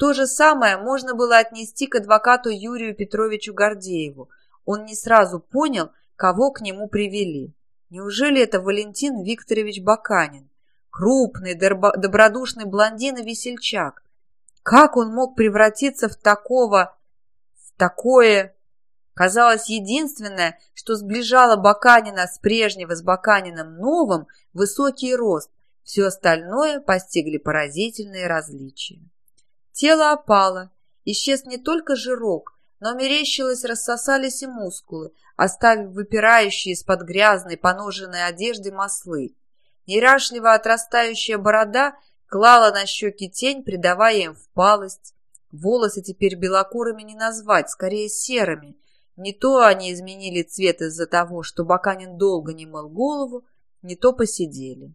То же самое можно было отнести к адвокату Юрию Петровичу Гордееву. Он не сразу понял, кого к нему привели. Неужели это Валентин Викторович Баканин? Крупный, добродушный блондин и весельчак. Как он мог превратиться в такого... в такое... Казалось, единственное, что сближало Баканина с прежнего с Баканином новым, высокий рост. Все остальное постигли поразительные различия. Тело опало, исчез не только жирок, но мерещилось, рассосались и мускулы, оставив выпирающие из-под грязной, поноженной одежды маслы. Неряшливо отрастающая борода клала на щеки тень, придавая им впалость. Волосы теперь белокурыми не назвать, скорее серыми. Не то они изменили цвет из-за того, что Баканин долго не мыл голову, не то посидели.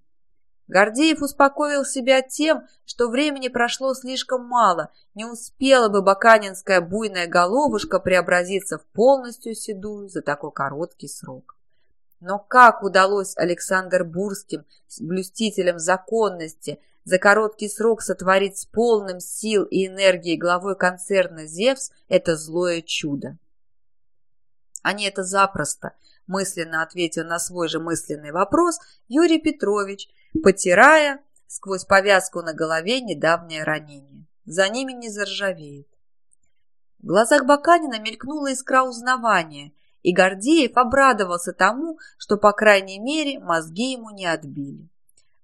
Гордеев успокоил себя тем, что времени прошло слишком мало, не успела бы баканинская буйная головушка преобразиться в полностью седую за такой короткий срок. Но как удалось Александр Бурским, блюстителем законности, за короткий срок сотворить с полным сил и энергией главой концерна «Зевс» это злое чудо? Они это запросто, мысленно ответил на свой же мысленный вопрос Юрий Петрович, потирая сквозь повязку на голове недавнее ранение. За ними не заржавеет. В глазах Баканина мелькнула искра узнавания, и Гордеев обрадовался тому, что, по крайней мере, мозги ему не отбили.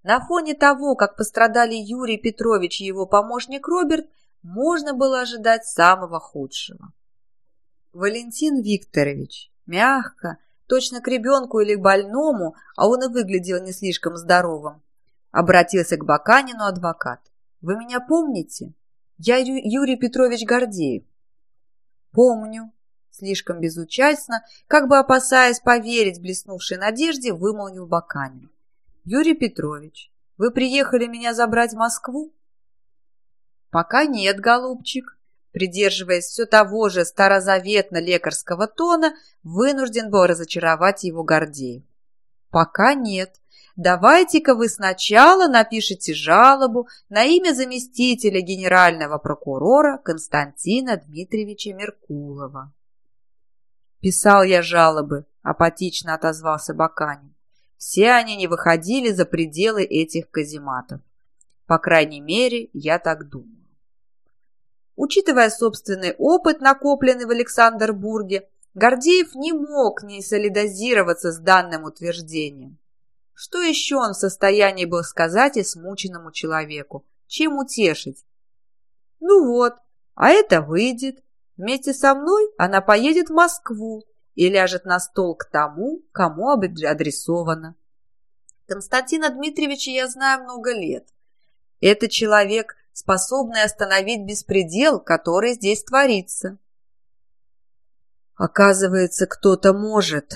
На фоне того, как пострадали Юрий Петрович и его помощник Роберт, можно было ожидать самого худшего. Валентин Викторович мягко, точно к ребенку или к больному, а он и выглядел не слишком здоровым. Обратился к Баканину адвокат. «Вы меня помните? Я Ю Юрий Петрович Гордеев». «Помню», слишком безучастно, как бы опасаясь поверить блеснувшей надежде, вымолвил Баканин. «Юрий Петрович, вы приехали меня забрать в Москву?» «Пока нет, голубчик», придерживаясь все того же старозаветно-лекарского тона, вынужден был разочаровать его Гордеев. «Пока нет. Давайте-ка вы сначала напишите жалобу на имя заместителя генерального прокурора Константина Дмитриевича Меркулова». «Писал я жалобы», — апатично отозвался Баканин. «Все они не выходили за пределы этих казематов. По крайней мере, я так думаю». Учитывая собственный опыт, накопленный в Александрбурге, Гордеев не мог не солидозироваться с данным утверждением. Что еще он в состоянии был сказать и смученному человеку? Чем утешить? Ну вот, а это выйдет. Вместе со мной она поедет в Москву и ляжет на стол к тому, кому адресовано. Константина Дмитриевича я знаю много лет. Это человек, способный остановить беспредел, который здесь творится. Оказывается, кто-то может.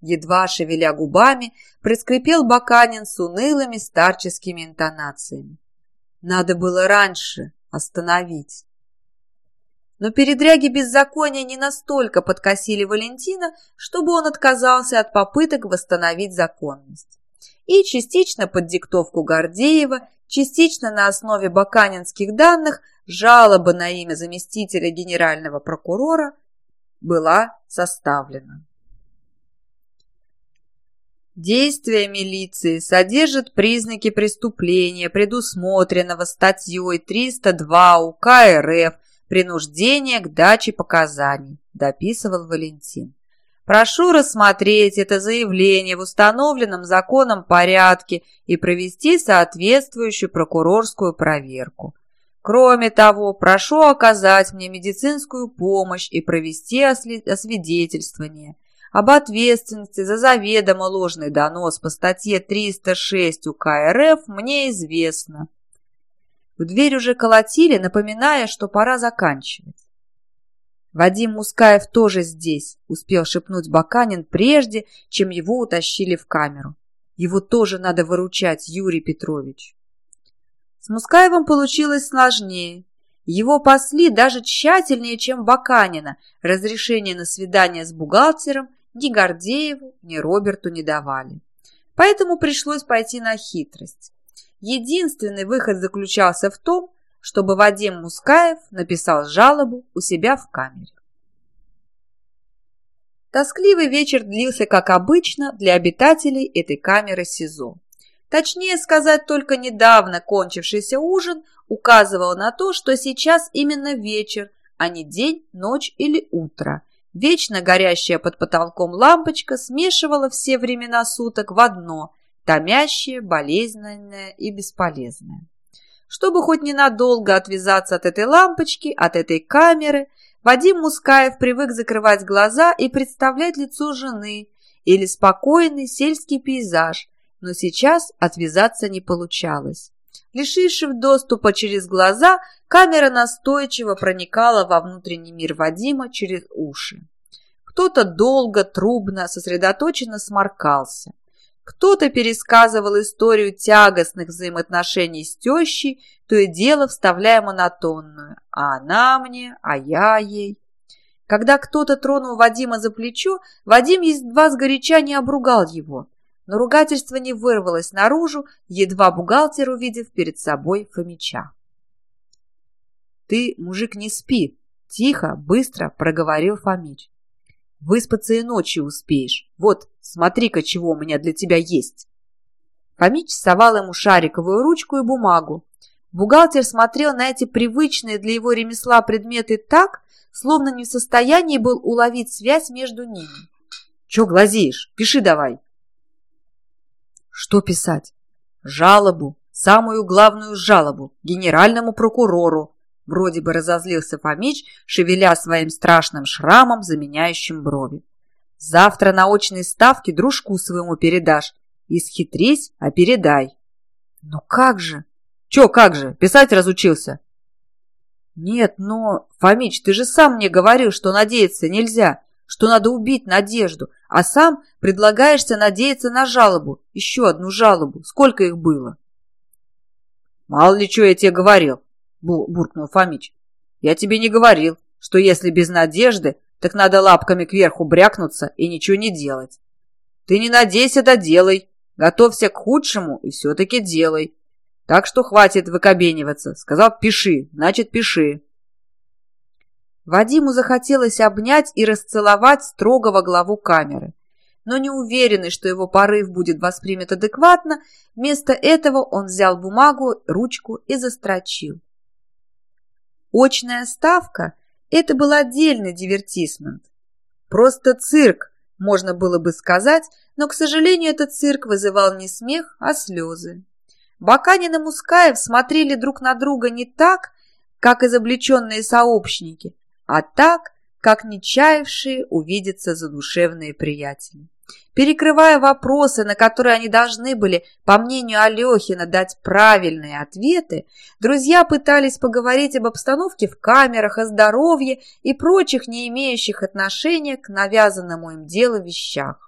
Едва шевеля губами, проскрипел Баканин с унылыми старческими интонациями. Надо было раньше остановить. Но передряги беззакония не настолько подкосили Валентина, чтобы он отказался от попыток восстановить законность. И частично под диктовку Гордеева частично на основе баканинских данных жалоба на имя заместителя генерального прокурора была составлена. Действия милиции содержат признаки преступления, предусмотренного статьей 302 УК РФ «Принуждение к даче показаний», дописывал Валентин. Прошу рассмотреть это заявление в установленном законом порядке и провести соответствующую прокурорскую проверку. Кроме того, прошу оказать мне медицинскую помощь и провести освидетельствование об ответственности за заведомо ложный донос по статье 306 УК РФ мне известно. В дверь уже колотили, напоминая, что пора заканчивать. Вадим Мускаев тоже здесь, успел шепнуть Баканин прежде, чем его утащили в камеру. Его тоже надо выручать, Юрий Петрович. С Мускаевым получилось сложнее. Его пасли даже тщательнее, чем Баканина. Разрешение на свидание с бухгалтером ни Гордееву, ни Роберту не давали. Поэтому пришлось пойти на хитрость. Единственный выход заключался в том, чтобы Вадим Мускаев написал жалобу у себя в камере. Тоскливый вечер длился, как обычно, для обитателей этой камеры СИЗО. Точнее сказать, только недавно кончившийся ужин указывал на то, что сейчас именно вечер, а не день, ночь или утро. Вечно горящая под потолком лампочка смешивала все времена суток в одно, томящее, болезненное и бесполезное. Чтобы хоть ненадолго отвязаться от этой лампочки, от этой камеры, Вадим Мускаев привык закрывать глаза и представлять лицо жены или спокойный сельский пейзаж, но сейчас отвязаться не получалось. Лишившись доступа через глаза, камера настойчиво проникала во внутренний мир Вадима через уши. Кто-то долго, трубно, сосредоточенно сморкался. Кто-то пересказывал историю тягостных взаимоотношений с тещей, то и дело вставляя монотонную «а она мне, а я ей». Когда кто-то тронул Вадима за плечо, Вадим едва сгоряча не обругал его но ругательство не вырвалось наружу, едва бухгалтер увидев перед собой Фомича. «Ты, мужик, не спи!» — тихо, быстро проговорил Фомич. «Выспаться и ночью успеешь. Вот, смотри-ка, чего у меня для тебя есть!» Фомич совал ему шариковую ручку и бумагу. Бухгалтер смотрел на эти привычные для его ремесла предметы так, словно не в состоянии был уловить связь между ними. «Че глазеешь? Пиши давай!» Что писать? Жалобу, самую главную жалобу, генеральному прокурору. Вроде бы разозлился Фомич, шевеля своим страшным шрамом, заменяющим брови. Завтра на очной ставке дружку своему передашь. Исхитрись, а передай. Ну как же? Че как же? Писать разучился? Нет, но... Фомич, ты же сам мне говорил, что надеяться нельзя что надо убить надежду, а сам предлагаешься надеяться на жалобу, еще одну жалобу. Сколько их было? Мало ли что я тебе говорил, буркнул Фомич. Я тебе не говорил, что если без надежды, так надо лапками кверху брякнуться и ничего не делать. Ты не надейся, да делай. Готовься к худшему и все-таки делай. Так что хватит выкобениваться. Сказал, пиши, значит, пиши. Вадиму захотелось обнять и расцеловать строгого главу камеры. Но не уверенный, что его порыв будет воспринят адекватно, вместо этого он взял бумагу, ручку и застрочил. Очная ставка – это был отдельный дивертисмент. Просто цирк, можно было бы сказать, но, к сожалению, этот цирк вызывал не смех, а слезы. Баканин и Мускаев смотрели друг на друга не так, как изобличенные сообщники, а так, как нечаявшие увидеться задушевные приятели. Перекрывая вопросы, на которые они должны были, по мнению Алехина, дать правильные ответы, друзья пытались поговорить об обстановке в камерах, о здоровье и прочих не имеющих отношения к навязанному им делу вещах.